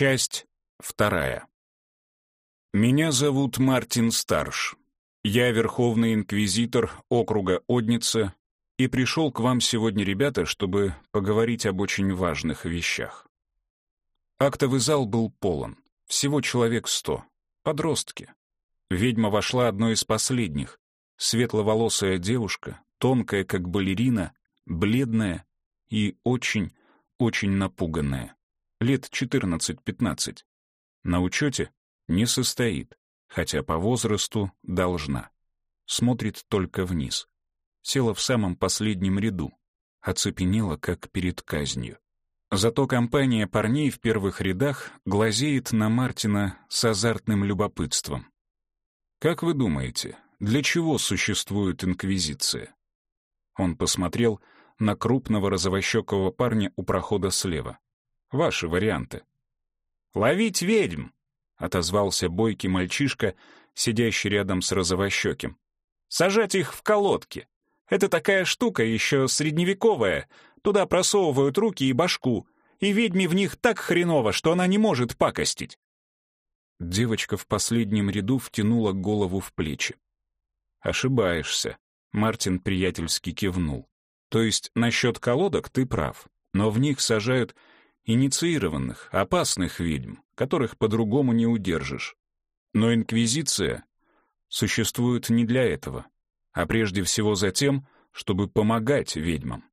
Часть вторая. Меня зовут Мартин Старш. Я Верховный Инквизитор округа Одница и пришел к вам сегодня, ребята, чтобы поговорить об очень важных вещах. Актовый зал был полон. Всего человек сто. Подростки. Ведьма вошла одной из последних. Светловолосая девушка, тонкая, как балерина, бледная и очень, очень напуганная лет 14-15. На учете не состоит, хотя по возрасту должна. Смотрит только вниз. Села в самом последнем ряду, оцепенела, как перед казнью. Зато компания парней в первых рядах глазеет на Мартина с азартным любопытством. «Как вы думаете, для чего существует Инквизиция?» Он посмотрел на крупного розовощекого парня у прохода слева. Ваши варианты. «Ловить ведьм!» — отозвался бойкий мальчишка, сидящий рядом с розовощеким. «Сажать их в колодки. Это такая штука, еще средневековая. Туда просовывают руки и башку, и ведьме в них так хреново, что она не может пакостить». Девочка в последнем ряду втянула голову в плечи. «Ошибаешься», — Мартин приятельски кивнул. «То есть насчет колодок ты прав, но в них сажают инициированных, опасных ведьм, которых по-другому не удержишь. Но инквизиция существует не для этого, а прежде всего за тем, чтобы помогать ведьмам.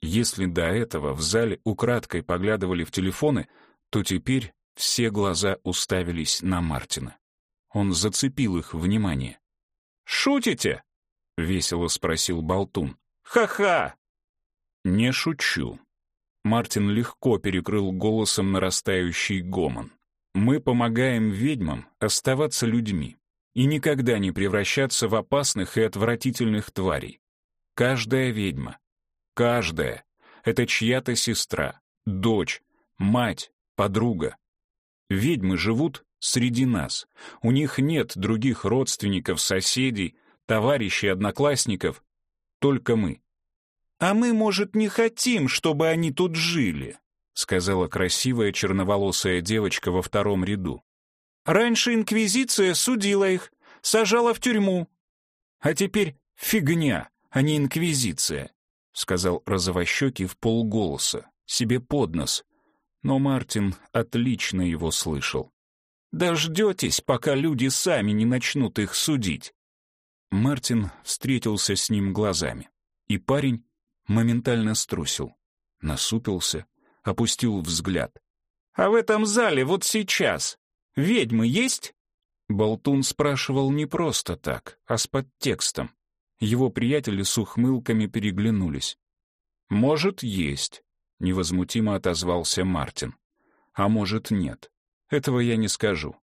Если до этого в зале украдкой поглядывали в телефоны, то теперь все глаза уставились на Мартина. Он зацепил их внимание. «Шутите?» — весело спросил Болтун. «Ха-ха!» «Не шучу», Мартин легко перекрыл голосом нарастающий гомон. «Мы помогаем ведьмам оставаться людьми и никогда не превращаться в опасных и отвратительных тварей. Каждая ведьма, каждая — это чья-то сестра, дочь, мать, подруга. Ведьмы живут среди нас. У них нет других родственников, соседей, товарищей, одноклассников. Только мы. «А мы, может, не хотим, чтобы они тут жили», — сказала красивая черноволосая девочка во втором ряду. «Раньше Инквизиция судила их, сажала в тюрьму. А теперь фигня, а не Инквизиция», — сказал розовощекий в полголоса, себе под нос. Но Мартин отлично его слышал. «Дождетесь, пока люди сами не начнут их судить». Мартин встретился с ним глазами, и парень моментально струсил, насупился, опустил взгляд. «А в этом зале вот сейчас ведьмы есть?» Болтун спрашивал не просто так, а с подтекстом. Его приятели с ухмылками переглянулись. «Может, есть», — невозмутимо отозвался Мартин. «А может, нет. Этого я не скажу».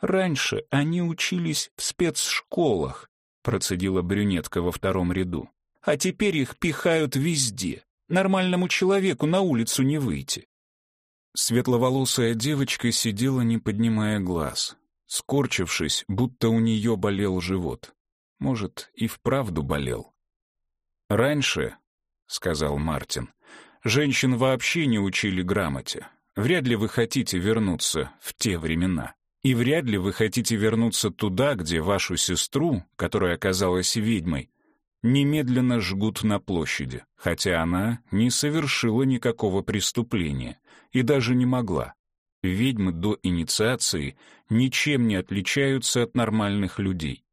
«Раньше они учились в спецшколах», — процедила брюнетка во втором ряду а теперь их пихают везде. Нормальному человеку на улицу не выйти. Светловолосая девочка сидела, не поднимая глаз, скорчившись, будто у нее болел живот. Может, и вправду болел. «Раньше», — сказал Мартин, — «женщин вообще не учили грамоте. Вряд ли вы хотите вернуться в те времена. И вряд ли вы хотите вернуться туда, где вашу сестру, которая оказалась ведьмой, немедленно жгут на площади, хотя она не совершила никакого преступления и даже не могла. Ведьмы до инициации ничем не отличаются от нормальных людей.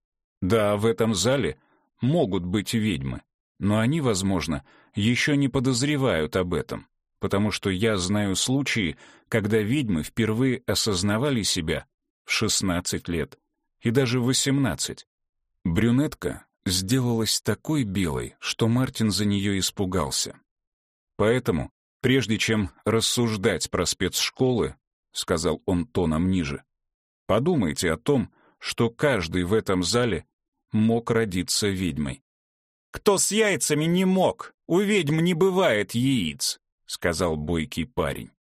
Да, в этом зале могут быть ведьмы, но они, возможно, еще не подозревают об этом, потому что я знаю случаи, когда ведьмы впервые осознавали себя в 16 лет и даже в 18. Брюнетка сделалась такой белой, что Мартин за нее испугался. Поэтому, прежде чем рассуждать про спецшколы, сказал он тоном ниже, подумайте о том, что каждый в этом зале мог родиться ведьмой. «Кто с яйцами не мог? У ведьм не бывает яиц», — сказал бойкий парень.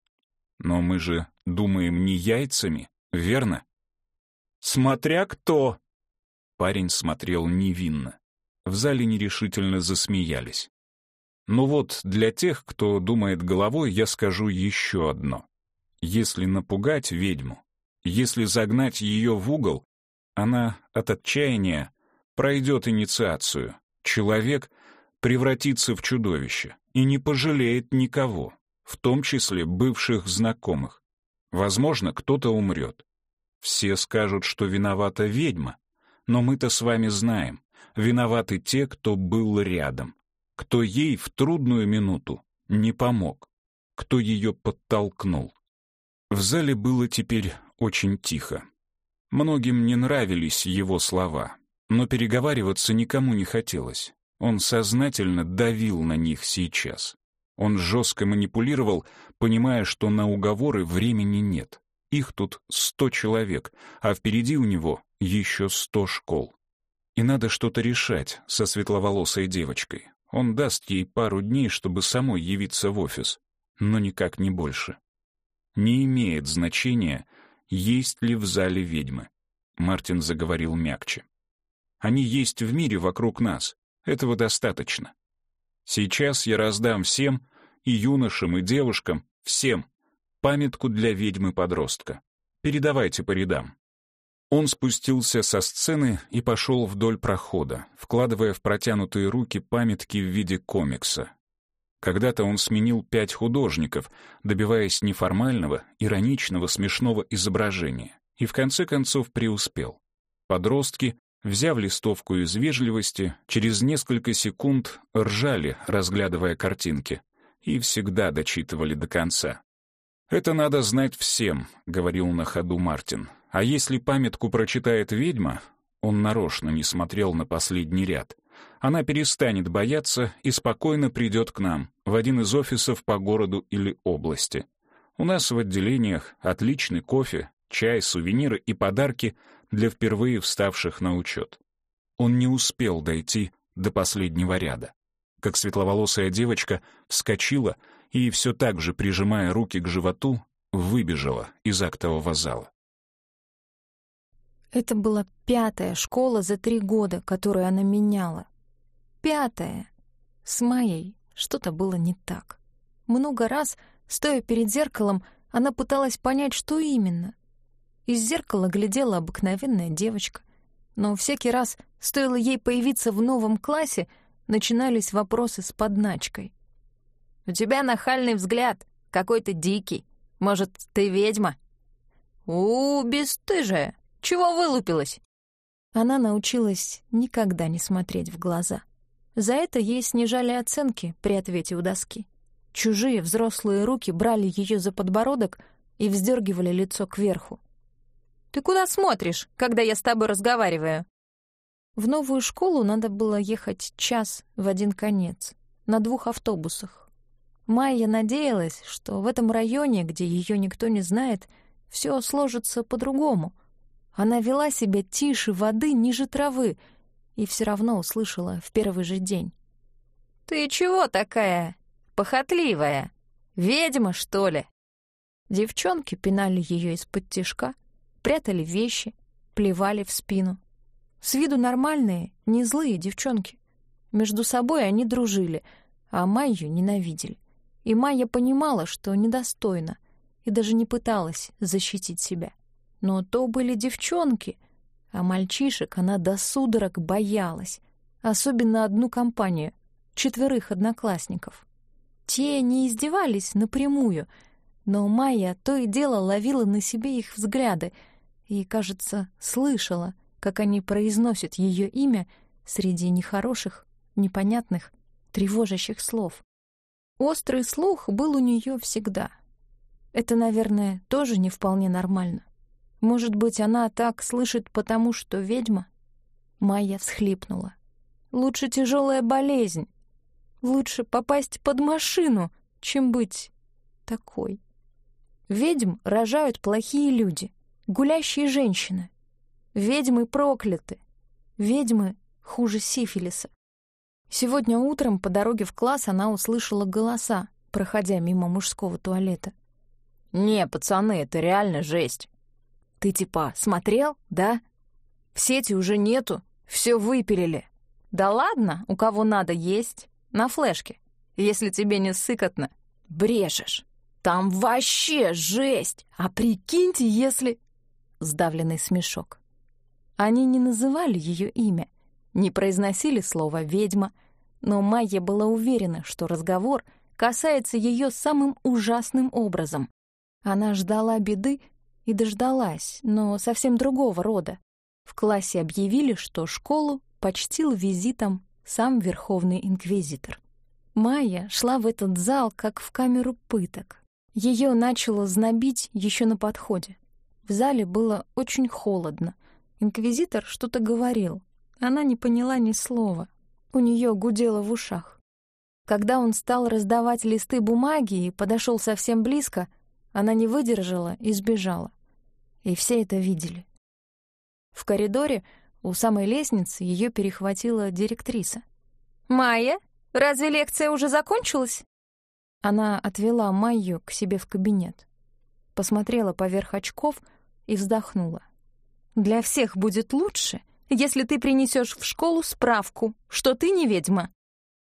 «Но мы же думаем не яйцами, верно?» «Смотря кто», Парень смотрел невинно. В зале нерешительно засмеялись. Ну вот, для тех, кто думает головой, я скажу еще одно. Если напугать ведьму, если загнать ее в угол, она от отчаяния пройдет инициацию. Человек превратится в чудовище и не пожалеет никого, в том числе бывших знакомых. Возможно, кто-то умрет. Все скажут, что виновата ведьма, но мы-то с вами знаем, виноваты те, кто был рядом, кто ей в трудную минуту не помог, кто ее подтолкнул. В зале было теперь очень тихо. Многим не нравились его слова, но переговариваться никому не хотелось. Он сознательно давил на них сейчас. Он жестко манипулировал, понимая, что на уговоры времени нет. Их тут сто человек, а впереди у него еще сто школ. И надо что-то решать со светловолосой девочкой. Он даст ей пару дней, чтобы самой явиться в офис, но никак не больше. Не имеет значения, есть ли в зале ведьмы. Мартин заговорил мягче. Они есть в мире вокруг нас. Этого достаточно. Сейчас я раздам всем, и юношам, и девушкам, всем, памятку для ведьмы-подростка. Передавайте по рядам. Он спустился со сцены и пошел вдоль прохода, вкладывая в протянутые руки памятки в виде комикса. Когда-то он сменил пять художников, добиваясь неформального, ироничного, смешного изображения, и в конце концов преуспел. Подростки, взяв листовку из вежливости, через несколько секунд ржали, разглядывая картинки, и всегда дочитывали до конца. «Это надо знать всем», — говорил на ходу Мартин. «А если памятку прочитает ведьма...» Он нарочно не смотрел на последний ряд — она перестанет бояться и спокойно придет к нам, в один из офисов по городу или области. У нас в отделениях отличный кофе, чай, сувениры и подарки для впервые вставших на учет. Он не успел дойти до последнего ряда. Как светловолосая девочка вскочила и, все так же прижимая руки к животу, выбежала из актового зала. Это была пятая школа за три года, которую она меняла. Пятая. С Майей что-то было не так. Много раз, стоя перед зеркалом, она пыталась понять, что именно. Из зеркала глядела обыкновенная девочка. Но всякий раз, стоило ей появиться в новом классе, начинались вопросы с подначкой. «У тебя нахальный взгляд, какой-то дикий. Может, ты ведьма?» «У, бесстыжая, чего вылупилась?» Она научилась никогда не смотреть в глаза. За это ей снижали оценки при ответе у доски. Чужие взрослые руки брали ее за подбородок и вздергивали лицо кверху. «Ты куда смотришь, когда я с тобой разговариваю?» В новую школу надо было ехать час в один конец, на двух автобусах. Майя надеялась, что в этом районе, где ее никто не знает, все сложится по-другому. Она вела себя тише воды, ниже травы — и все равно услышала в первый же день. «Ты чего такая похотливая? Ведьма, что ли?» Девчонки пинали ее из-под тишка, прятали вещи, плевали в спину. С виду нормальные, не злые девчонки. Между собой они дружили, а Майю ненавидели. И Майя понимала, что недостойна, и даже не пыталась защитить себя. Но то были девчонки — а мальчишек она до судорог боялась, особенно одну компанию, четверых одноклассников. Те не издевались напрямую, но Майя то и дело ловила на себе их взгляды и, кажется, слышала, как они произносят ее имя среди нехороших, непонятных, тревожащих слов. Острый слух был у нее всегда. Это, наверное, тоже не вполне нормально. Может быть, она так слышит, потому что ведьма? Майя всхлипнула. Лучше тяжелая болезнь. Лучше попасть под машину, чем быть такой. Ведьм рожают плохие люди, гулящие женщины. Ведьмы прокляты. Ведьмы хуже сифилиса. Сегодня утром по дороге в класс она услышала голоса, проходя мимо мужского туалета. «Не, пацаны, это реально жесть. Ты типа смотрел, да? В сети уже нету, все выпилили. Да ладно, у кого надо есть, на флешке. Если тебе не сыкотно, брешешь. Там вообще жесть! А прикиньте, если...» Сдавленный смешок. Они не называли ее имя, не произносили слово «ведьма», но Майя была уверена, что разговор касается ее самым ужасным образом. Она ждала беды и дождалась, но совсем другого рода. В классе объявили, что школу почтил визитом сам Верховный Инквизитор. Майя шла в этот зал, как в камеру пыток. Ее начало знобить еще на подходе. В зале было очень холодно. Инквизитор что-то говорил. Она не поняла ни слова. У нее гудело в ушах. Когда он стал раздавать листы бумаги и подошел совсем близко, она не выдержала и сбежала. И все это видели. В коридоре у самой лестницы ее перехватила директриса. «Майя, разве лекция уже закончилась?» Она отвела Майю к себе в кабинет. Посмотрела поверх очков и вздохнула. «Для всех будет лучше, если ты принесешь в школу справку, что ты не ведьма».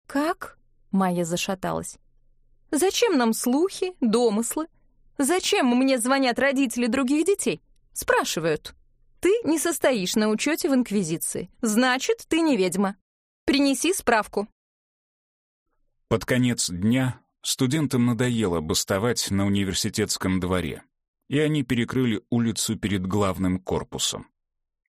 «Как?» — Майя зашаталась. «Зачем нам слухи, домыслы? Зачем мне звонят родители других детей? Спрашивают. Ты не состоишь на учете в Инквизиции. Значит, ты не ведьма. Принеси справку». Под конец дня студентам надоело бастовать на университетском дворе, и они перекрыли улицу перед главным корпусом.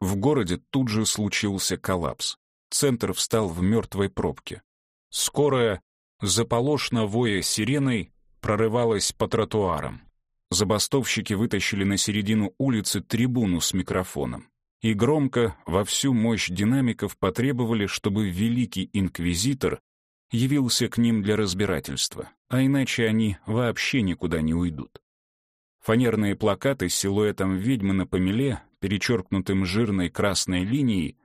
В городе тут же случился коллапс. Центр встал в мертвой пробке. Скорая, заполошно воя сиреной, прорывалась по тротуарам. Забастовщики вытащили на середину улицы трибуну с микрофоном и громко, во всю мощь динамиков потребовали, чтобы великий инквизитор явился к ним для разбирательства, а иначе они вообще никуда не уйдут. Фанерные плакаты с силуэтом ведьмы на помеле перечеркнутым жирной красной линией,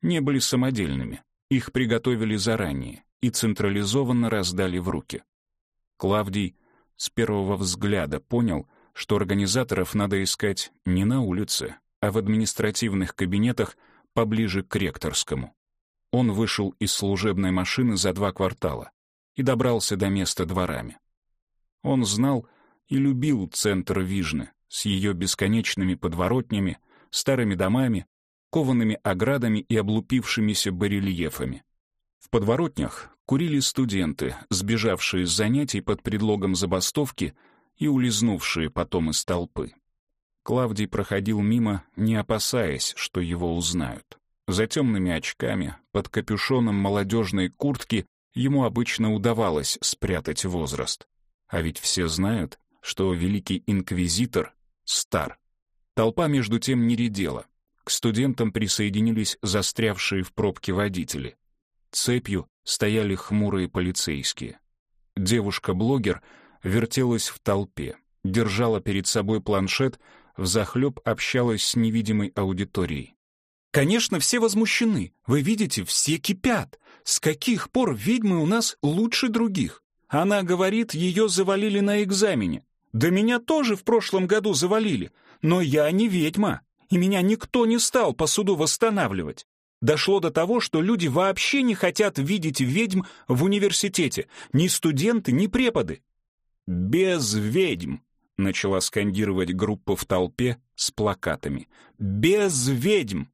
не были самодельными. Их приготовили заранее и централизованно раздали в руки. Клавдий с первого взгляда понял, что организаторов надо искать не на улице, а в административных кабинетах поближе к ректорскому. Он вышел из служебной машины за два квартала и добрался до места дворами. Он знал и любил центр Вижны с ее бесконечными подворотнями, старыми домами, коваными оградами и облупившимися барельефами. В подворотнях курили студенты, сбежавшие с занятий под предлогом забастовки и улизнувшие потом из толпы. Клавдий проходил мимо, не опасаясь, что его узнают. За темными очками, под капюшоном молодежной куртки ему обычно удавалось спрятать возраст. А ведь все знают, что великий инквизитор стар. Толпа между тем не редела. К студентам присоединились застрявшие в пробке водители. Цепью стояли хмурые полицейские. Девушка-блогер вертелась в толпе, держала перед собой планшет, взахлеб общалась с невидимой аудиторией. «Конечно, все возмущены. Вы видите, все кипят. С каких пор ведьмы у нас лучше других? Она говорит, ее завалили на экзамене. Да меня тоже в прошлом году завалили. Но я не ведьма, и меня никто не стал по суду восстанавливать. Дошло до того, что люди вообще не хотят видеть ведьм в университете, ни студенты, ни преподы. «Без ведьм!» — начала скандировать группа в толпе с плакатами. «Без ведьм!»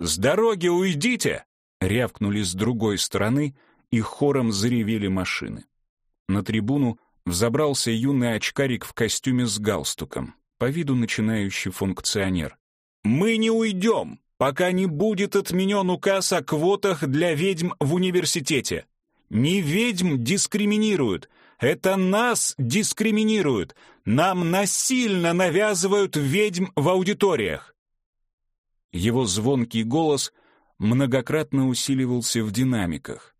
«С дороги уйдите!» — рявкнули с другой стороны, и хором заревели машины. На трибуну взобрался юный очкарик в костюме с галстуком по виду начинающий функционер. «Мы не уйдем, пока не будет отменен указ о квотах для ведьм в университете. Не ведьм дискриминируют, это нас дискриминируют. Нам насильно навязывают ведьм в аудиториях». Его звонкий голос многократно усиливался в динамиках,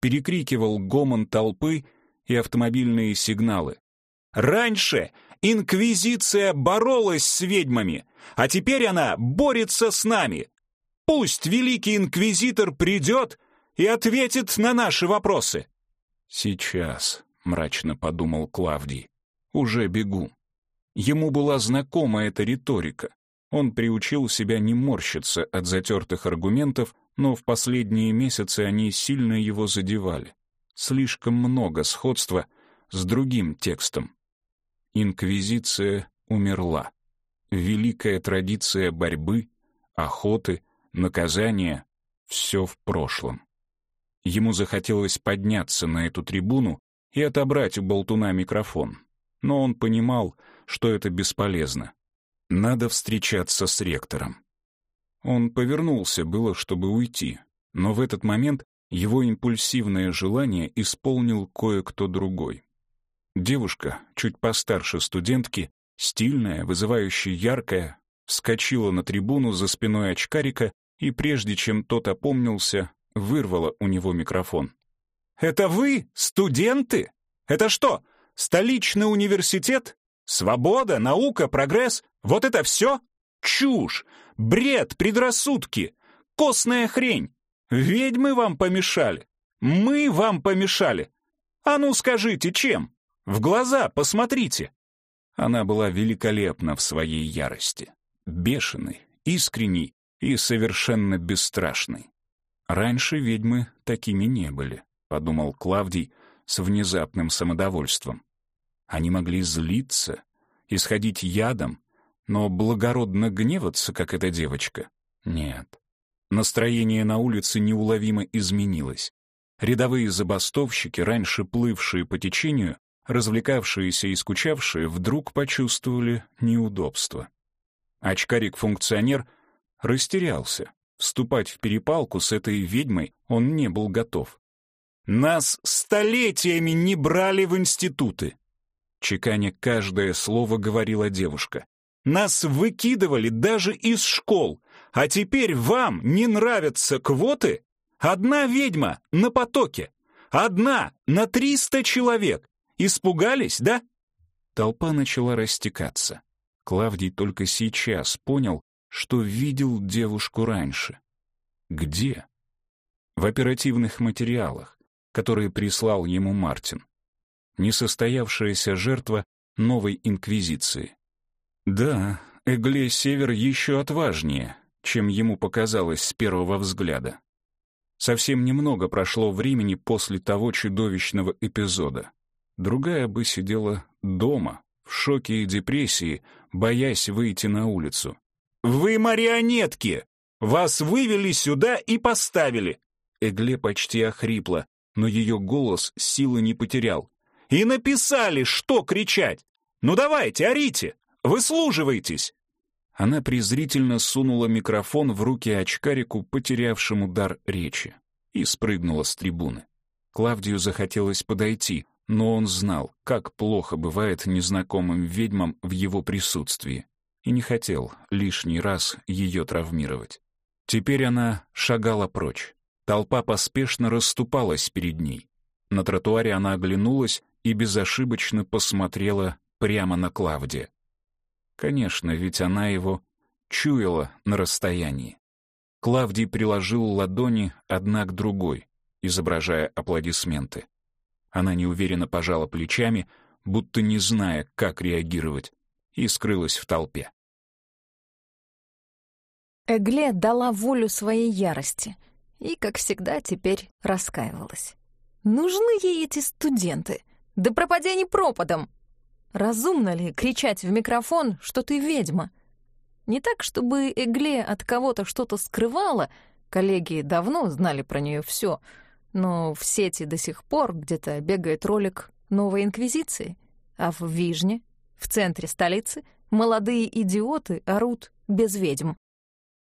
перекрикивал гомон толпы и автомобильные сигналы. Раньше Инквизиция боролась с ведьмами, а теперь она борется с нами. Пусть великий инквизитор придет и ответит на наши вопросы. Сейчас, мрачно подумал Клавдий, уже бегу. Ему была знакома эта риторика. Он приучил себя не морщиться от затертых аргументов, но в последние месяцы они сильно его задевали. Слишком много сходства с другим текстом. Инквизиция умерла. Великая традиция борьбы, охоты, наказания — все в прошлом. Ему захотелось подняться на эту трибуну и отобрать у болтуна микрофон. Но он понимал, что это бесполезно. Надо встречаться с ректором. Он повернулся было, чтобы уйти, но в этот момент его импульсивное желание исполнил кое-кто другой. Девушка, чуть постарше студентки, стильная, вызывающая яркая, вскочила на трибуну за спиной очкарика и, прежде чем тот опомнился, вырвала у него микрофон. «Это вы, студенты? Это что, столичный университет? Свобода, наука, прогресс? Вот это все? Чушь! Бред, предрассудки! Костная хрень! Ведьмы вам помешали! Мы вам помешали! А ну скажите, чем? В глаза посмотрите!» Она была великолепна в своей ярости, бешеной, искренней и совершенно бесстрашной. Раньше ведьмы такими не были, подумал Клавдий с внезапным самодовольством. Они могли злиться, исходить ядом, но благородно гневаться, как эта девочка, нет. Настроение на улице неуловимо изменилось. Рядовые забастовщики, раньше плывшие по течению, развлекавшиеся и скучавшие, вдруг почувствовали неудобство. Очкарик-функционер растерялся. Вступать в перепалку с этой ведьмой он не был готов. «Нас столетиями не брали в институты!» Чеканя каждое слово говорила девушка. «Нас выкидывали даже из школ, а теперь вам не нравятся квоты? Одна ведьма на потоке, одна на триста человек. Испугались, да?» Толпа начала растекаться. Клавдий только сейчас понял, что видел девушку раньше. Где? В оперативных материалах, которые прислал ему Мартин. Несостоявшаяся жертва новой инквизиции. Да, Эгле Север еще отважнее, чем ему показалось с первого взгляда. Совсем немного прошло времени после того чудовищного эпизода. Другая бы сидела дома, в шоке и депрессии, боясь выйти на улицу. «Вы марионетки! Вас вывели сюда и поставили!» Эгле почти охрипла, но ее голос силы не потерял. «И написали, что кричать! Ну давайте, орите! Выслуживайтесь!» Она презрительно сунула микрофон в руки очкарику, потерявшему дар речи, и спрыгнула с трибуны. Клавдию захотелось подойти, но он знал, как плохо бывает незнакомым ведьмам в его присутствии и не хотел лишний раз ее травмировать. Теперь она шагала прочь. Толпа поспешно расступалась перед ней. На тротуаре она оглянулась и безошибочно посмотрела прямо на Клавдия. Конечно, ведь она его чуяла на расстоянии. Клавдий приложил ладони одна к другой, изображая аплодисменты. Она неуверенно пожала плечами, будто не зная, как реагировать, и скрылась в толпе. Эгле дала волю своей ярости и, как всегда, теперь раскаивалась. Нужны ей эти студенты? Да пропади они пропадом! Разумно ли кричать в микрофон, что ты ведьма? Не так, чтобы Эгле от кого-то что-то скрывала, коллеги давно знали про нее все, но в сети до сих пор где-то бегает ролик новой инквизиции, а в Вижне, в центре столицы, молодые идиоты орут без ведьм.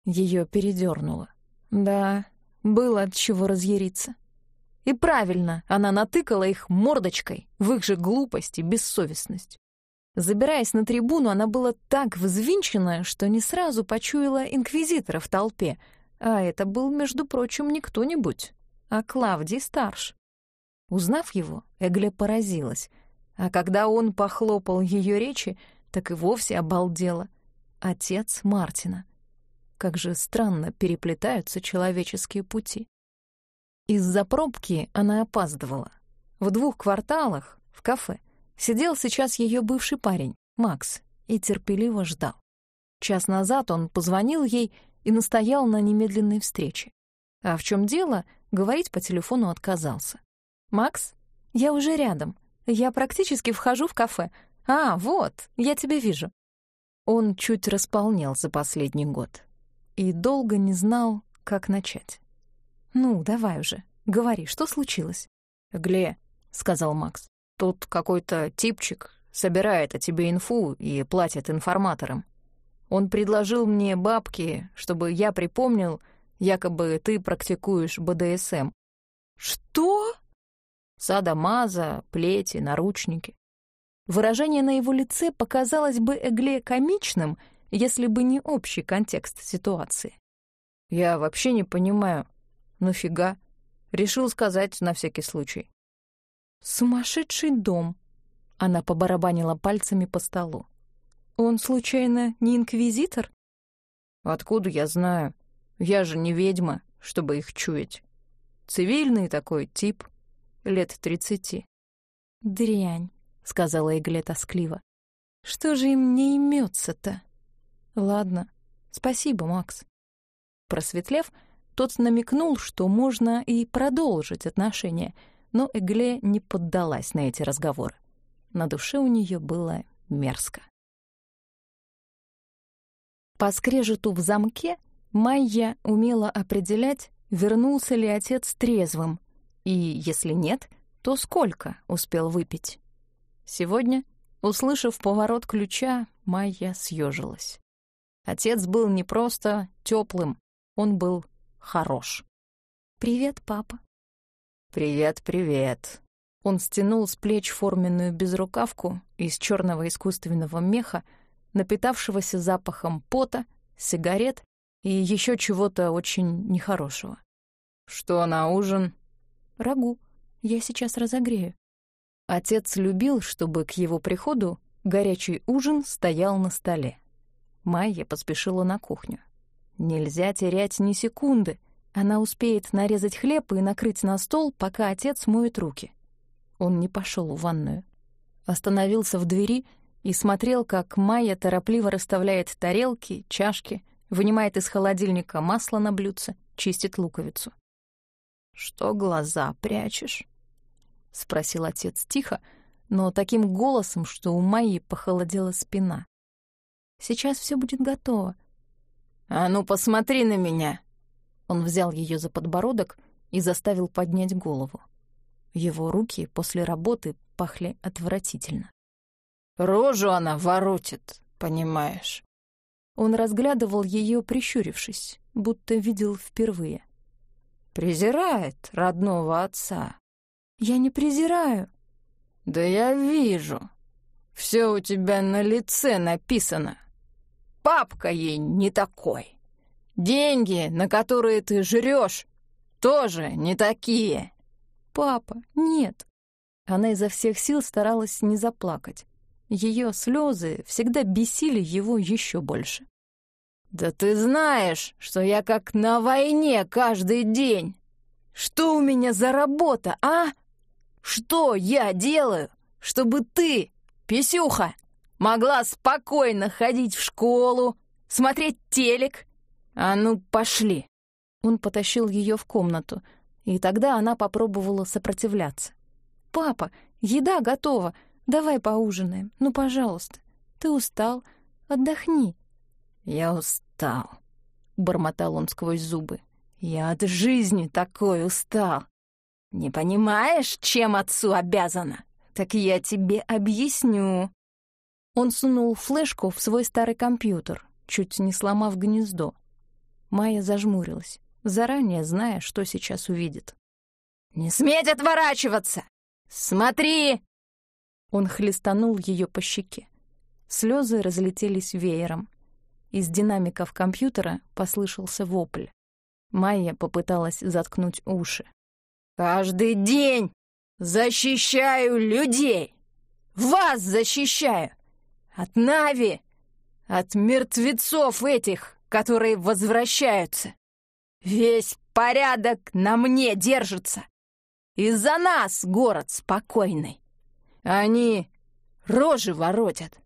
Ее передернуло. Да, было от чего разъяриться. И правильно, она натыкала их мордочкой в их же глупость и бессовестность. Забираясь на трибуну, она была так взвинчена, что не сразу почуяла инквизитора в толпе, а это был, между прочим, не кто-нибудь, а Клавдий Старш. Узнав его, Эгле поразилась, а когда он похлопал ее речи, так и вовсе обалдела. Отец Мартина — как же странно переплетаются человеческие пути. Из-за пробки она опаздывала. В двух кварталах, в кафе, сидел сейчас ее бывший парень, Макс, и терпеливо ждал. Час назад он позвонил ей и настоял на немедленной встрече. А в чем дело, говорить по телефону отказался. «Макс, я уже рядом. Я практически вхожу в кафе. А, вот, я тебя вижу». Он чуть располнел за последний год и долго не знал, как начать. «Ну, давай уже, говори, что случилось?» «Гле», — сказал Макс, — «тут какой-то типчик собирает о тебе инфу и платит информаторам. Он предложил мне бабки, чтобы я припомнил, якобы ты практикуешь БДСМ. «Что?» Садомаза, плети, наручники. Выражение на его лице показалось бы Эгле комичным, если бы не общий контекст ситуации. Я вообще не понимаю. Нафига? Решил сказать на всякий случай. «Сумасшедший дом!» Она побарабанила пальцами по столу. «Он, случайно, не инквизитор?» «Откуда я знаю? Я же не ведьма, чтобы их чуять. Цивильный такой тип, лет тридцати». «Дрянь», — сказала Игле тоскливо. «Что же им не имется-то?» «Ладно, спасибо, Макс». Просветлев, тот намекнул, что можно и продолжить отношения, но Эгле не поддалась на эти разговоры. На душе у нее было мерзко. По скрежету в замке Майя умела определять, вернулся ли отец трезвым, и, если нет, то сколько успел выпить. Сегодня, услышав поворот ключа, Майя съежилась. Отец был не просто теплым, он был хорош. «Привет, папа». «Привет, привет». Он стянул с плеч форменную безрукавку из черного искусственного меха, напитавшегося запахом пота, сигарет и еще чего-то очень нехорошего. «Что на ужин?» «Рагу. Я сейчас разогрею». Отец любил, чтобы к его приходу горячий ужин стоял на столе. Майя поспешила на кухню. Нельзя терять ни секунды. Она успеет нарезать хлеб и накрыть на стол, пока отец моет руки. Он не пошел в ванную. Остановился в двери и смотрел, как Майя торопливо расставляет тарелки, чашки, вынимает из холодильника масло на блюдце, чистит луковицу. «Что глаза прячешь?» — спросил отец тихо, но таким голосом, что у Майи похолодела спина. «Сейчас все будет готово». «А ну, посмотри на меня!» Он взял ее за подбородок и заставил поднять голову. Его руки после работы пахли отвратительно. «Рожу она воротит, понимаешь?» Он разглядывал ее, прищурившись, будто видел впервые. «Презирает родного отца». «Я не презираю». «Да я вижу. Все у тебя на лице написано. Папка ей не такой. Деньги, на которые ты жрешь, тоже не такие». «Папа, нет». Она изо всех сил старалась не заплакать. Ее слезы всегда бесили его еще больше. «Да ты знаешь, что я как на войне каждый день. Что у меня за работа, а? Что я делаю, чтобы ты, Писюха, могла спокойно ходить в школу, смотреть телек? А ну, пошли!» Он потащил ее в комнату, и тогда она попробовала сопротивляться. «Папа, еда готова, Давай поужинаем, ну, пожалуйста. Ты устал, отдохни». «Я устал», — бормотал он сквозь зубы. «Я от жизни такой устал. Не понимаешь, чем отцу обязана? Так я тебе объясню». Он сунул флешку в свой старый компьютер, чуть не сломав гнездо. Майя зажмурилась, заранее зная, что сейчас увидит. «Не сметь отворачиваться! Смотри!» Он хлестанул ее по щеке. Слезы разлетелись веером. Из динамиков компьютера послышался вопль. Майя попыталась заткнуть уши. «Каждый день защищаю людей! Вас защищаю! От Нави! От мертвецов этих, которые возвращаются! Весь порядок на мне держится! Из-за нас город спокойный! Они рожи воротят.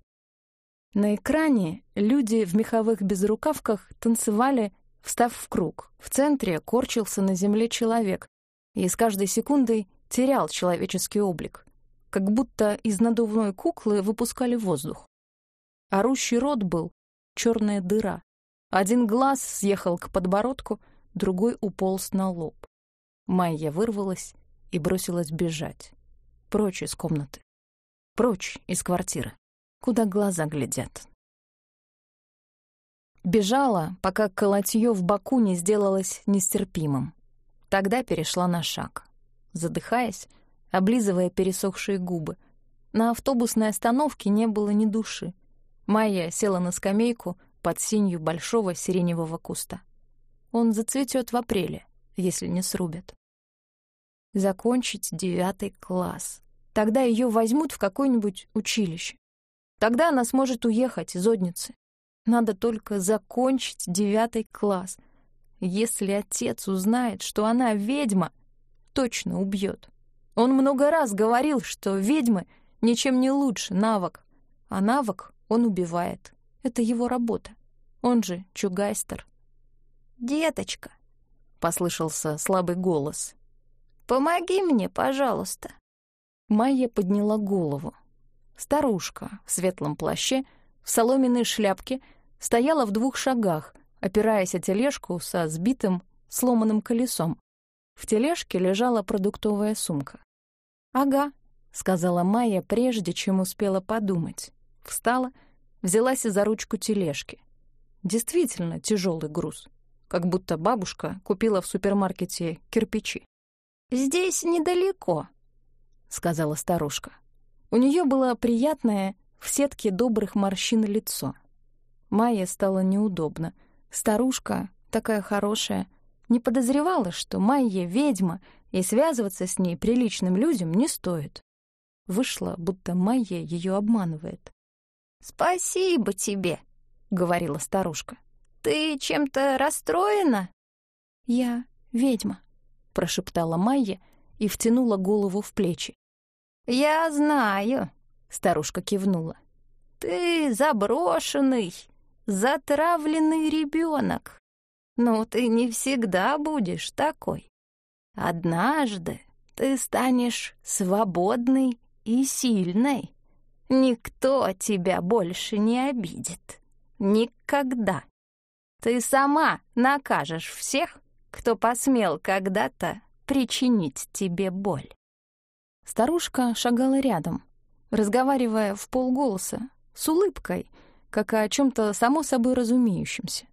На экране люди в меховых безрукавках танцевали, встав в круг. В центре корчился на земле человек и с каждой секундой терял человеческий облик. как будто из надувной куклы выпускали воздух. Орущий рот был черная дыра. Один глаз съехал к подбородку, другой уполз на лоб. Майя вырвалась и бросилась бежать. Прочь из комнаты. Прочь из квартиры. Куда глаза глядят. Бежала, пока колотье в боку не сделалось нестерпимым. Тогда перешла на шаг. Задыхаясь, облизывая пересохшие губы. На автобусной остановке не было ни души. Майя села на скамейку под синью большого сиреневого куста. Он зацветет в апреле, если не срубят. Закончить девятый класс. Тогда ее возьмут в какое-нибудь училище. Тогда она сможет уехать из Одницы. Надо только закончить девятый класс. Если отец узнает, что она ведьма, точно убьет. Он много раз говорил, что ведьмы ничем не лучше навык, а навык он убивает. Это его работа. Он же чугайстер. «Деточка», — послышался слабый голос, — «помоги мне, пожалуйста». Майя подняла голову. Старушка в светлом плаще, в соломенной шляпке — стояла в двух шагах, опираясь о тележку со сбитым, сломанным колесом. В тележке лежала продуктовая сумка. «Ага», — сказала Майя, прежде чем успела подумать. Встала, взялась за ручку тележки. Действительно тяжелый груз, как будто бабушка купила в супермаркете кирпичи. «Здесь недалеко», — сказала старушка. У нее было приятное в сетке добрых морщин лицо — Майе стало неудобно. Старушка, такая хорошая, не подозревала, что Майя ведьма, и связываться с ней приличным людям не стоит. Вышло, будто Майя ее обманывает. «Спасибо тебе», — говорила старушка. «Ты чем-то расстроена?» «Я ведьма», — прошептала Майя и втянула голову в плечи. «Я знаю», — старушка кивнула. «Ты заброшенный, затравленный ребенок. Но ты не всегда будешь такой. Однажды ты станешь свободной и сильной. Никто тебя больше не обидит. Никогда. Ты сама накажешь всех, кто посмел когда-то причинить тебе боль. Старушка шагала рядом, разговаривая в полголоса, с улыбкой — как о чем то само собой разумеющемся.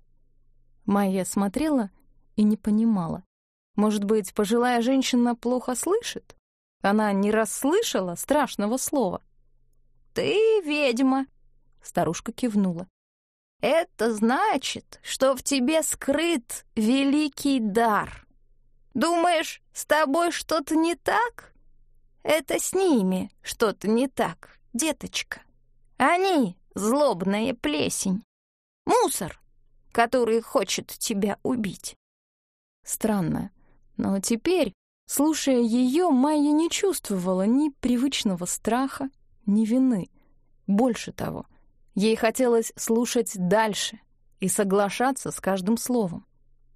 Майя смотрела и не понимала. Может быть, пожилая женщина плохо слышит? Она не расслышала страшного слова. «Ты ведьма», — старушка кивнула. «Это значит, что в тебе скрыт великий дар. Думаешь, с тобой что-то не так? Это с ними что-то не так, деточка. Они злобная плесень. Мусор, который хочет тебя убить. Странно, но теперь, слушая ее, Майя не чувствовала ни привычного страха, ни вины. Больше того, ей хотелось слушать дальше и соглашаться с каждым словом.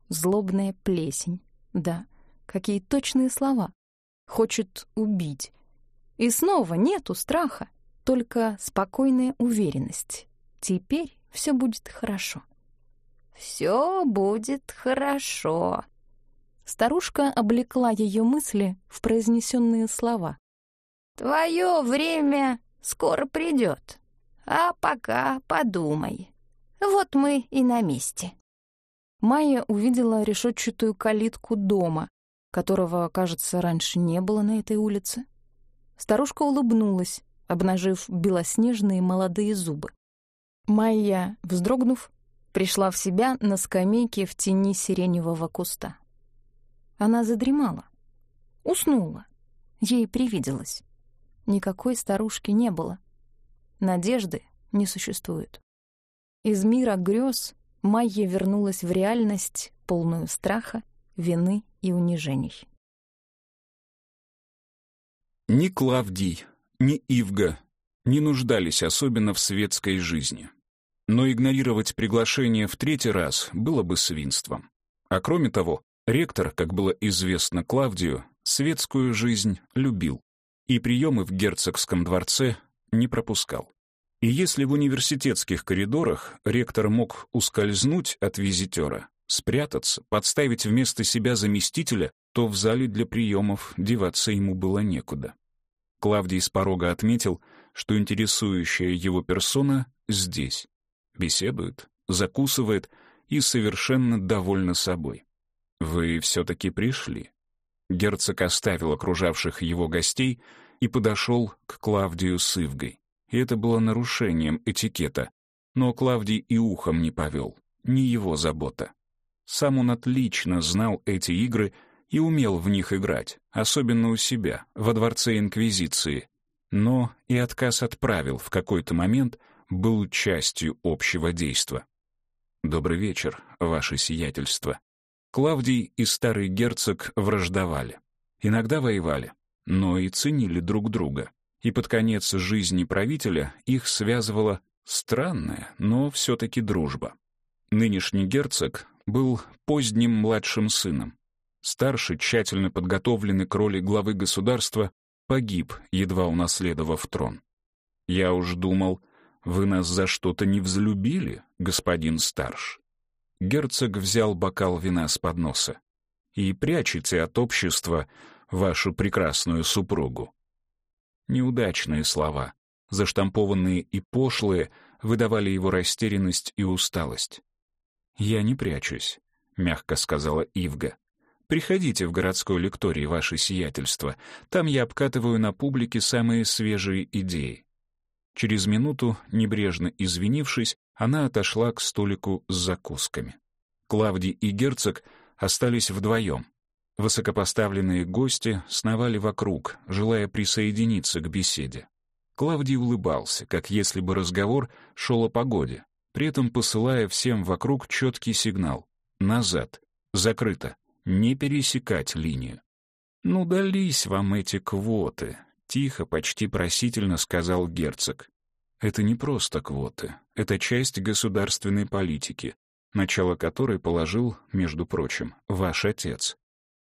Злобная плесень. Да, какие точные слова. Хочет убить. И снова нету страха только спокойная уверенность. Теперь все будет хорошо. Все будет хорошо. Старушка облекла ее мысли в произнесенные слова. Твое время скоро придет, а пока подумай. Вот мы и на месте. Майя увидела решетчатую калитку дома, которого, кажется, раньше не было на этой улице. Старушка улыбнулась, обнажив белоснежные молодые зубы. Майя, вздрогнув, пришла в себя на скамейке в тени сиреневого куста. Она задремала, уснула, ей привиделось. Никакой старушки не было. Надежды не существует. Из мира грез Майя вернулась в реальность, полную страха, вины и унижений. Ни Клавдий, ни Ивга не нуждались особенно в светской жизни. Но игнорировать приглашение в третий раз было бы свинством. А кроме того, ректор, как было известно Клавдию, светскую жизнь любил. и приемы в герцогском дворце не пропускал. И если в университетских коридорах ректор мог ускользнуть от визитера, спрятаться, подставить вместо себя заместителя, то в зале для приемов деваться ему было некуда. Клавдий с порога отметил, что интересующая его персона здесь. Беседует, закусывает и совершенно довольна собой. «Вы все-таки пришли?» Герцог оставил окружавших его гостей и подошел к Клавдию с Ивгой. И это было нарушением этикета. Но Клавдий и ухом не повел. Не его забота. Сам он отлично знал эти игры и умел в них играть, особенно у себя, во дворце Инквизиции. Но и отказ от правил в какой-то момент был частью общего действа. «Добрый вечер, ваше сиятельство». Клавдий и старый герцог враждовали. Иногда воевали, но и ценили друг друга. И под конец жизни правителя их связывала странная, но все-таки дружба. Нынешний герцог был поздним младшим сыном. Старший, тщательно подготовленный к роли главы государства, погиб, едва унаследовав трон. «Я уж думал, вы нас за что-то не взлюбили, господин старш». Герцог взял бокал вина с подноса. «И прячете от общества вашу прекрасную супругу». Неудачные слова, заштампованные и пошлые, выдавали его растерянность и усталость. «Я не прячусь», — мягко сказала Ивга. «Приходите в городской лекторий, ваше сиятельство. Там я обкатываю на публике самые свежие идеи». Через минуту, небрежно извинившись, она отошла к столику с закусками. Клавдий и герцог остались вдвоем. Высокопоставленные гости сновали вокруг, желая присоединиться к беседе. Клавдий улыбался, как если бы разговор шел о погоде, при этом посылая всем вокруг четкий сигнал «назад», «закрыто», «не пересекать линию». «Ну, дались вам эти квоты», — тихо, почти просительно сказал герцог. «Это не просто квоты, это часть государственной политики, начало которой положил, между прочим, ваш отец».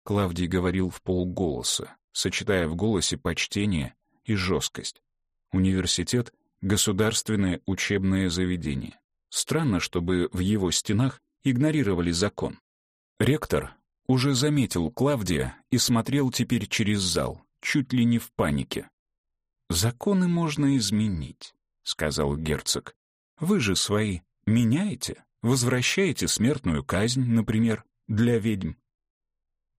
Клавдий говорил в полголоса, сочетая в голосе почтение и жесткость. Университет — государственное учебное заведение. Странно, чтобы в его стенах игнорировали закон. Ректор уже заметил Клавдия и смотрел теперь через зал, чуть ли не в панике. «Законы можно изменить», — сказал герцог. «Вы же свои меняете, возвращаете смертную казнь, например, для ведьм».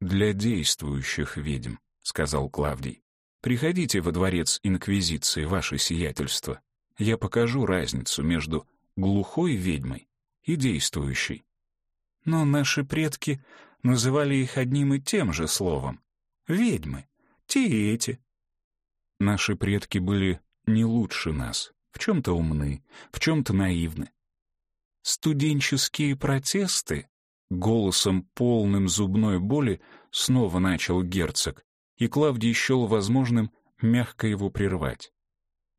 «Для действующих ведьм», — сказал Клавдий. «Приходите во дворец Инквизиции, ваше сиятельство. Я покажу разницу между глухой ведьмой и действующей. Но наши предки называли их одним и тем же словом — ведьмы, те и эти. Наши предки были не лучше нас, в чем-то умны, в чем-то наивны. Студенческие протесты, голосом полным зубной боли, снова начал герцог, и Клавдий счел возможным мягко его прервать.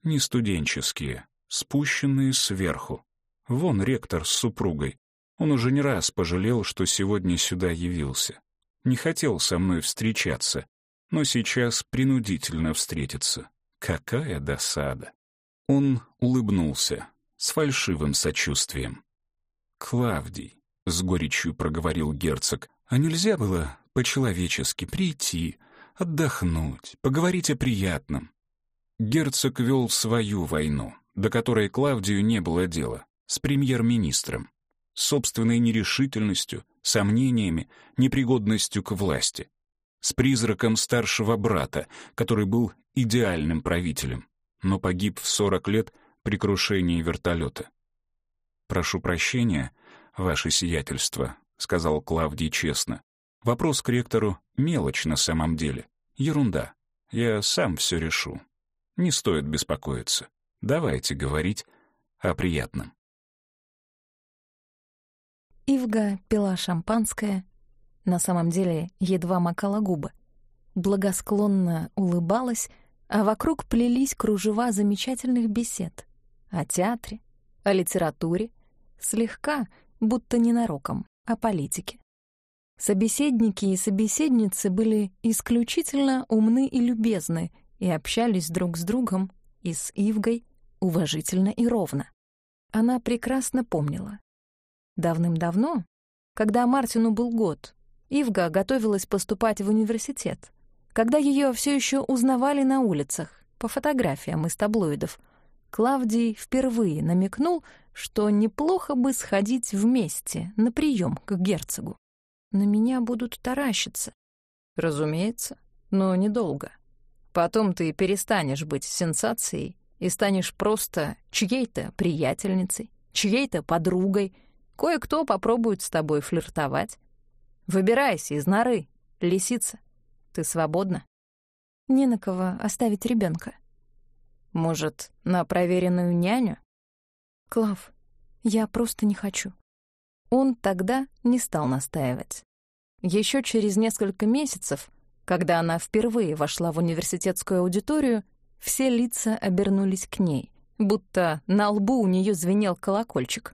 Не студенческие, спущенные сверху. Вон ректор с супругой. Он уже не раз пожалел, что сегодня сюда явился. Не хотел со мной встречаться, но сейчас принудительно встретиться. Какая досада. Он улыбнулся с фальшивым сочувствием. «Клавдий», — с горечью проговорил герцог, «а нельзя было по-человечески прийти, отдохнуть, поговорить о приятном?» Герцог вел свою войну, до которой Клавдию не было дела с премьер-министром, собственной нерешительностью, сомнениями, непригодностью к власти, с призраком старшего брата, который был идеальным правителем, но погиб в 40 лет при крушении вертолета. «Прошу прощения, ваше сиятельство», — сказал Клавдий честно. «Вопрос к ректору — мелочь на самом деле. Ерунда. Я сам все решу. Не стоит беспокоиться. Давайте говорить о приятном». Ивга пила шампанское, на самом деле едва макала губы, благосклонно улыбалась, а вокруг плелись кружева замечательных бесед о театре, о литературе, слегка, будто ненароком, о политике. Собеседники и собеседницы были исключительно умны и любезны, и общались друг с другом и с Ивгой уважительно и ровно. Она прекрасно помнила. Давным-давно, когда Мартину был год, Ивга готовилась поступать в университет, когда ее все еще узнавали на улицах, по фотографиям из таблоидов, Клавдий впервые намекнул, что неплохо бы сходить вместе на прием к герцогу. На меня будут таращиться. Разумеется, но недолго. Потом ты перестанешь быть сенсацией и станешь просто чьей-то приятельницей, чьей-то подругой. Кое-кто попробует с тобой флиртовать. Выбирайся из норы, лисица. Ты свободна. Не на кого оставить ребенка. Может, на проверенную няню? Клав, я просто не хочу. Он тогда не стал настаивать. Еще через несколько месяцев, когда она впервые вошла в университетскую аудиторию, все лица обернулись к ней, будто на лбу у нее звенел колокольчик.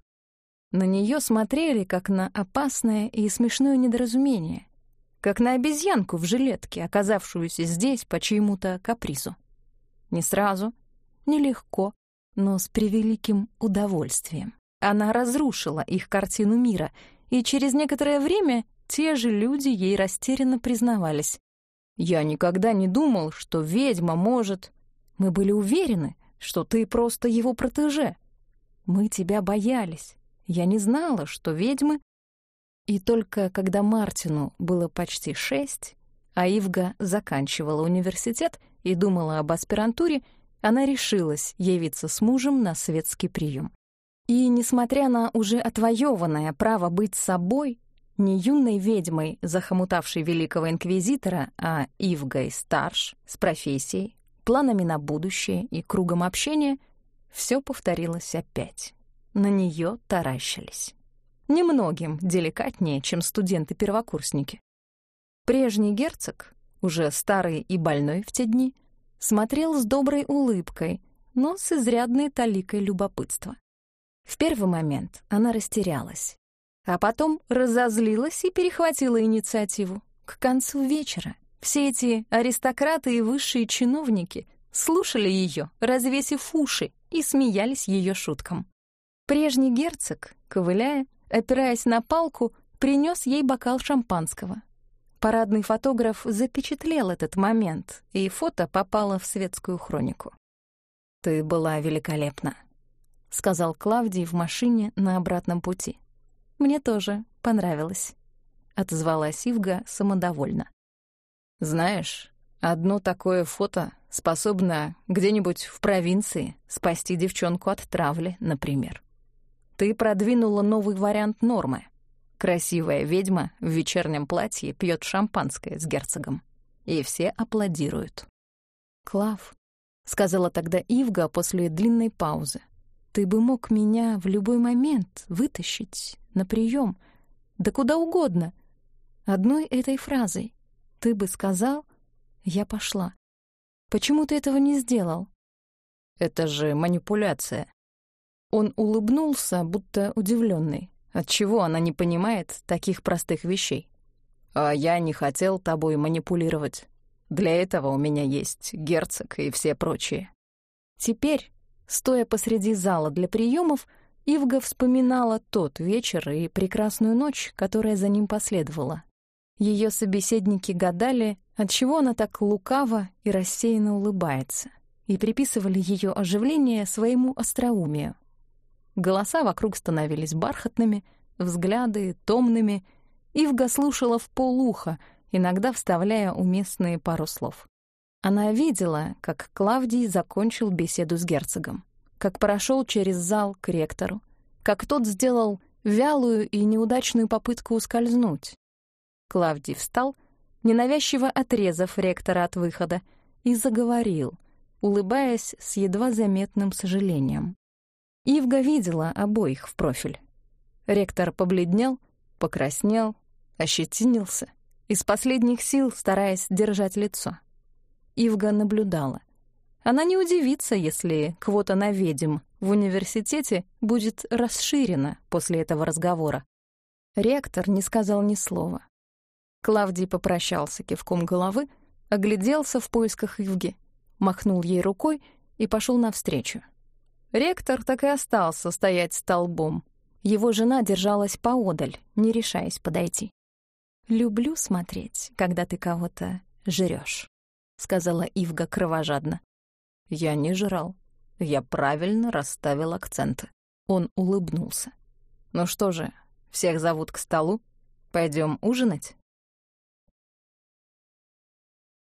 На нее смотрели как на опасное и смешное недоразумение, как на обезьянку в жилетке, оказавшуюся здесь по чьему-то капризу. Не сразу, нелегко, но с превеликим удовольствием. Она разрушила их картину мира, и через некоторое время те же люди ей растерянно признавались. «Я никогда не думал, что ведьма может...» Мы были уверены, что ты просто его протеже. Мы тебя боялись. Я не знала, что ведьмы... И только когда Мартину было почти шесть, а Ивга заканчивала университет и думала об аспирантуре, она решилась явиться с мужем на светский прием. И, несмотря на уже отвоеванное право быть собой, не юной ведьмой, захомутавшей великого инквизитора, а Ивгой Старш с профессией, планами на будущее и кругом общения, все повторилось опять. На нее таращились. Немногим деликатнее, чем студенты-первокурсники. Прежний герцог, уже старый и больной в те дни, смотрел с доброй улыбкой, но с изрядной таликой любопытства. В первый момент она растерялась, а потом разозлилась и перехватила инициативу. К концу вечера все эти аристократы и высшие чиновники слушали ее, развесив уши, и смеялись ее шуткам. Прежний герцог, ковыляя, опираясь на палку, принес ей бокал шампанского. Парадный фотограф запечатлел этот момент, и фото попало в светскую хронику. «Ты была великолепна», — сказал Клавдий в машине на обратном пути. «Мне тоже понравилось», — отозвалась Ивга самодовольно. Знаешь, одно такое фото способно где-нибудь в провинции спасти девчонку от травли, например. Ты продвинула новый вариант нормы. Красивая ведьма в вечернем платье пьет шампанское с герцогом. И все аплодируют. «Клав», — сказала тогда Ивга после длинной паузы, «ты бы мог меня в любой момент вытащить на прием, да куда угодно, одной этой фразой. Ты бы сказал, я пошла. Почему ты этого не сделал? Это же манипуляция. Он улыбнулся, будто удивленный. Отчего она не понимает таких простых вещей? А я не хотел тобой манипулировать. Для этого у меня есть герцог и все прочие. Теперь, стоя посреди зала для приемов, Ивга вспоминала тот вечер и прекрасную ночь, которая за ним последовала. Ее собеседники гадали, отчего она так лукаво и рассеянно улыбается, и приписывали ее оживление своему остроумию. Голоса вокруг становились бархатными, взгляды — томными. Ивга слушала в полуха, иногда вставляя уместные пару слов. Она видела, как Клавдий закончил беседу с герцогом, как прошел через зал к ректору, как тот сделал вялую и неудачную попытку ускользнуть, Клавдий встал, ненавязчиво отрезав ректора от выхода, и заговорил, улыбаясь с едва заметным сожалением. Ивга видела обоих в профиль. Ректор побледнел, покраснел, ощетинился, из последних сил стараясь держать лицо. Ивга наблюдала. Она не удивится, если квота на ведьм в университете будет расширена после этого разговора. Ректор не сказал ни слова. Клавдий попрощался кивком головы, огляделся в поисках Ивги. махнул ей рукой и пошел навстречу. Ректор так и остался стоять столбом. Его жена держалась поодаль, не решаясь подойти. «Люблю смотреть, когда ты кого-то жрёшь», — сказала Ивга кровожадно. «Я не жрал. Я правильно расставил акценты». Он улыбнулся. «Ну что же, всех зовут к столу? Пойдем ужинать?»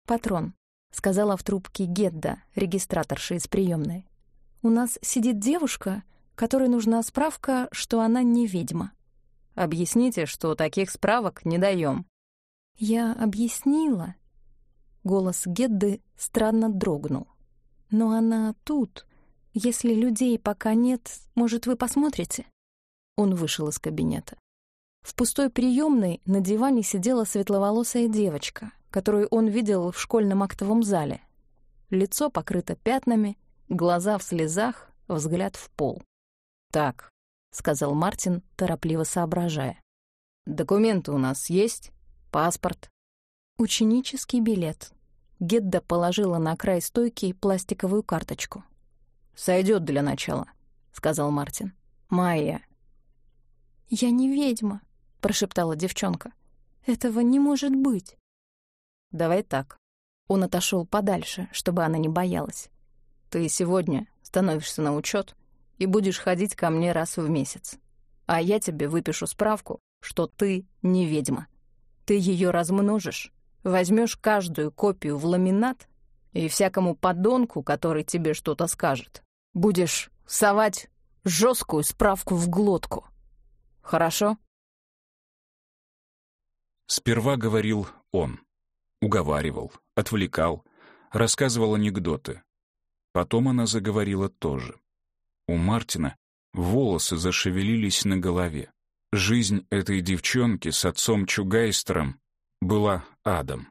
«Патрон», — сказала в трубке Гедда, регистраторша из приемной. «У нас сидит девушка, которой нужна справка, что она не ведьма». «Объясните, что таких справок не даем. «Я объяснила». Голос Гедды странно дрогнул. «Но она тут. Если людей пока нет, может, вы посмотрите?» Он вышел из кабинета. В пустой приемной на диване сидела светловолосая девочка, которую он видел в школьном актовом зале. Лицо покрыто пятнами, глаза в слезах, взгляд в пол. «Так», — сказал Мартин, торопливо соображая. «Документы у нас есть? Паспорт?» «Ученический билет». Гедда положила на край стойки пластиковую карточку. Сойдет для начала», — сказал Мартин. «Майя». «Я не ведьма», — прошептала девчонка. «Этого не может быть». Давай так. Он отошел подальше, чтобы она не боялась. Ты сегодня становишься на учет и будешь ходить ко мне раз в месяц. А я тебе выпишу справку, что ты не ведьма. Ты ее размножишь, возьмешь каждую копию в ламинат и всякому подонку, который тебе что-то скажет, будешь совать жесткую справку в глотку. Хорошо? Сперва говорил он. Уговаривал, отвлекал, рассказывал анекдоты. Потом она заговорила тоже. У Мартина волосы зашевелились на голове. Жизнь этой девчонки с отцом Чугайстером была адом.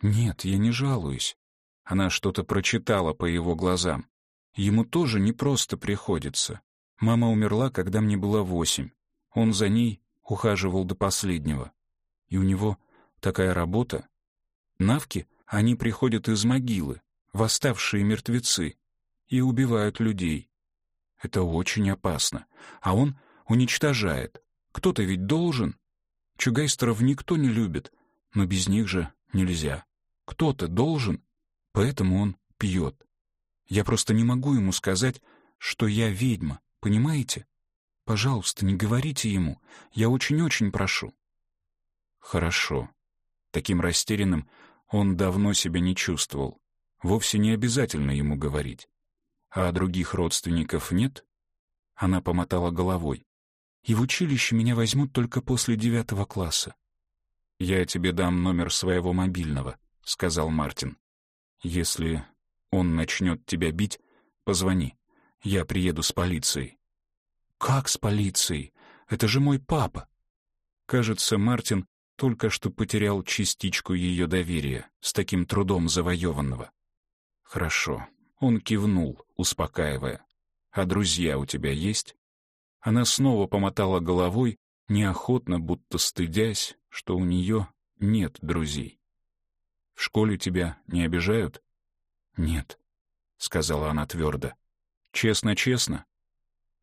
«Нет, я не жалуюсь». Она что-то прочитала по его глазам. Ему тоже непросто приходится. Мама умерла, когда мне было восемь. Он за ней ухаживал до последнего. И у него такая работа, Навки, они приходят из могилы, восставшие мертвецы, и убивают людей. Это очень опасно. А он уничтожает. Кто-то ведь должен. Чугайстеров никто не любит, но без них же нельзя. Кто-то должен, поэтому он пьет. Я просто не могу ему сказать, что я ведьма, понимаете? Пожалуйста, не говорите ему. Я очень-очень прошу. Хорошо. Таким растерянным он давно себя не чувствовал. Вовсе не обязательно ему говорить. А других родственников нет? Она помотала головой. И в училище меня возьмут только после девятого класса. «Я тебе дам номер своего мобильного», — сказал Мартин. «Если он начнет тебя бить, позвони. Я приеду с полицией». «Как с полицией? Это же мой папа». Кажется, Мартин только что потерял частичку ее доверия, с таким трудом завоеванного. «Хорошо». Он кивнул, успокаивая. «А друзья у тебя есть?» Она снова помотала головой, неохотно, будто стыдясь, что у нее нет друзей. «В школе тебя не обижают?» «Нет», — сказала она твердо. «Честно-честно?»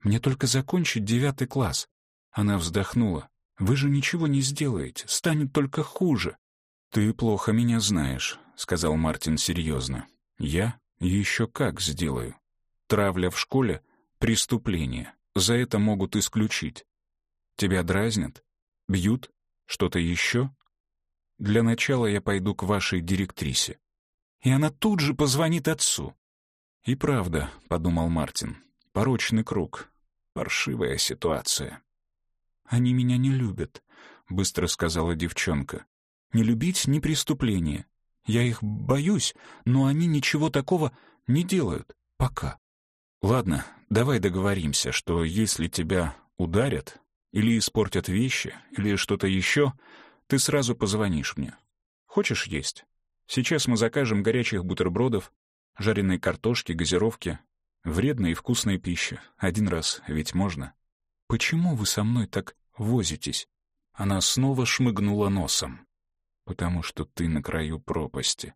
«Мне только закончить девятый класс». Она вздохнула. Вы же ничего не сделаете, станет только хуже. Ты плохо меня знаешь, сказал Мартин серьезно. Я еще как сделаю. Травля в школе — преступление. За это могут исключить. Тебя дразнят? Бьют? Что-то еще? Для начала я пойду к вашей директрисе. И она тут же позвонит отцу. И правда, — подумал Мартин, — порочный круг, паршивая ситуация. «Они меня не любят», — быстро сказала девчонка. «Не любить — не преступление. Я их боюсь, но они ничего такого не делают. Пока». «Ладно, давай договоримся, что если тебя ударят или испортят вещи, или что-то еще, ты сразу позвонишь мне. Хочешь есть? Сейчас мы закажем горячих бутербродов, жареной картошки, газировки. Вредная и вкусная пища. Один раз ведь можно. Почему вы со мной так возитесь?» Она снова шмыгнула носом. «Потому что ты на краю пропасти».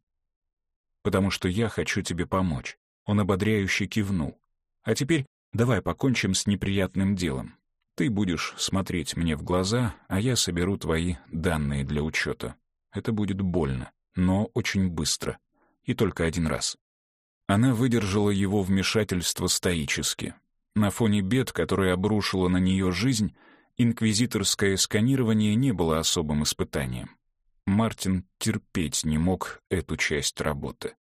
потому что я хочу тебе помочь». Он ободряюще кивнул. «А теперь давай покончим с неприятным делом. Ты будешь смотреть мне в глаза, а я соберу твои данные для учета. Это будет больно, но очень быстро. И только один раз». Она выдержала его вмешательство стоически. На фоне бед, которые обрушила на нее жизнь, инквизиторское сканирование не было особым испытанием. Мартин терпеть не мог эту часть работы.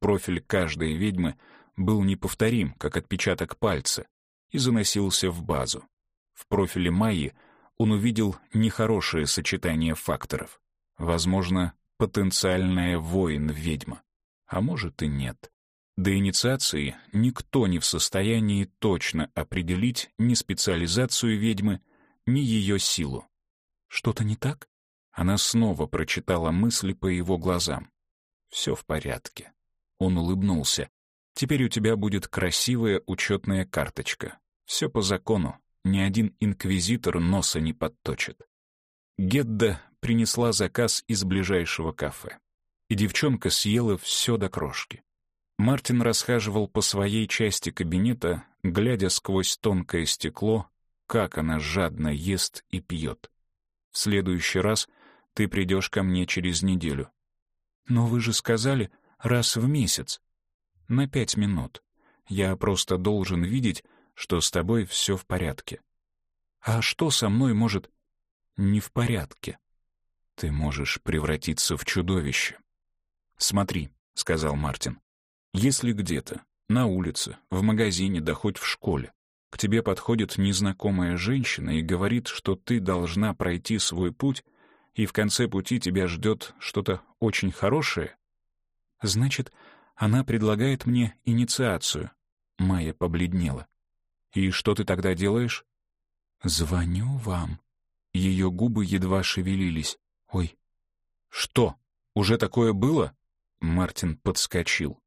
Профиль каждой ведьмы был неповторим, как отпечаток пальца, и заносился в базу. В профиле Майи он увидел нехорошее сочетание факторов. Возможно, потенциальная воин-ведьма. А может и нет. До инициации никто не в состоянии точно определить ни специализацию ведьмы, ни ее силу. Что-то не так? Она снова прочитала мысли по его глазам. Все в порядке. Он улыбнулся. Теперь у тебя будет красивая учетная карточка. Все по закону. Ни один инквизитор носа не подточит. Гедда принесла заказ из ближайшего кафе. И девчонка съела все до крошки. Мартин расхаживал по своей части кабинета, глядя сквозь тонкое стекло, как она жадно ест и пьет. В следующий раз ты придешь ко мне через неделю. Но вы же сказали раз в месяц. На пять минут. Я просто должен видеть, что с тобой все в порядке. А что со мной может не в порядке? Ты можешь превратиться в чудовище. Смотри, — сказал Мартин, — если где-то, на улице, в магазине, да хоть в школе, к тебе подходит незнакомая женщина и говорит, что ты должна пройти свой путь, и в конце пути тебя ждет что-то очень хорошее, значит, она предлагает мне инициацию. Майя побледнела. И что ты тогда делаешь? Звоню вам. Ее губы едва шевелились. Ой. Что? Уже такое было? Мартин подскочил.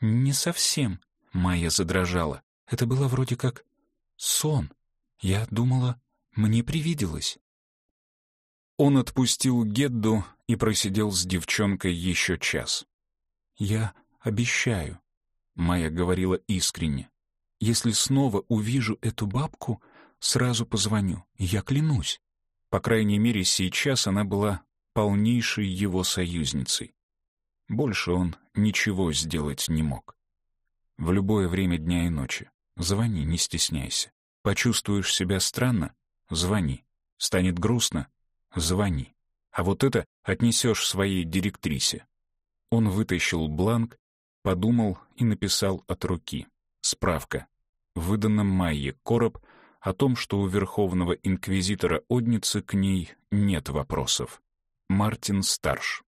Не совсем. Майя задрожала. Это было вроде как сон. Я думала, мне привиделось. Он отпустил Гедду и просидел с девчонкой еще час. «Я обещаю», — Майя говорила искренне. «Если снова увижу эту бабку, сразу позвоню, я клянусь». По крайней мере, сейчас она была полнейшей его союзницей. Больше он ничего сделать не мог. В любое время дня и ночи. Звони, не стесняйся. Почувствуешь себя странно — звони. Станет грустно — звони. А вот это отнесешь своей директрисе. Он вытащил бланк, подумал и написал от руки. Справка. Выданном Майе короб о том, что у Верховного Инквизитора Одницы к ней нет вопросов. Мартин Старш.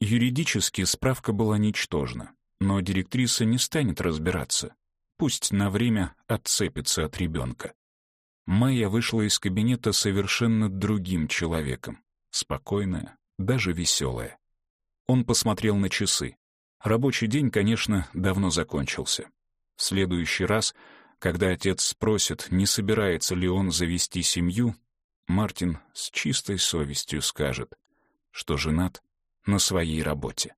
Юридически справка была ничтожна, но директриса не станет разбираться. Пусть на время отцепится от ребенка. Майя вышла из кабинета совершенно другим человеком. Спокойная, даже веселая. Он посмотрел на часы. Рабочий день, конечно, давно закончился. В следующий раз, когда отец спросит, не собирается ли он завести семью, Мартин с чистой совестью скажет, что женат на своей работе.